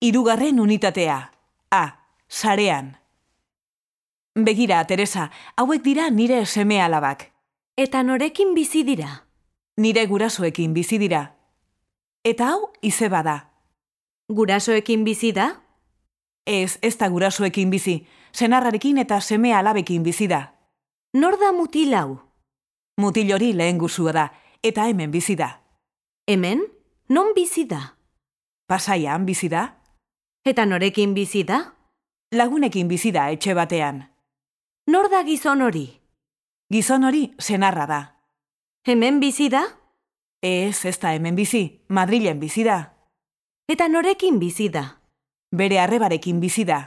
Hirugarren unitatea. A. Sarean. Begira, Teresa, hauek dira nire seme alabak. Eta norekin bizi dira? Nire gurasoekin bizi dira. Eta hau izeba da. Gurasoekin bizi da? Ez, ez da gurasoekin bizi. Senarrarekin eta seme alabekin bizi da. Nor da mutil hau? Mutil hori lehen guzua da, eta hemen bizi da. Hemen? Non bizi da? Pasaian bizi da. Eta norekin bizi da? Lagunekin bizi da etxe batean. Nor da gizon hori? Gizon hori senarra da. Hemen bizi da? Ez, ez da hemen bizi, Madrilen bizi da. Eta norekin bizi da? Bere arrebarekin bizi da.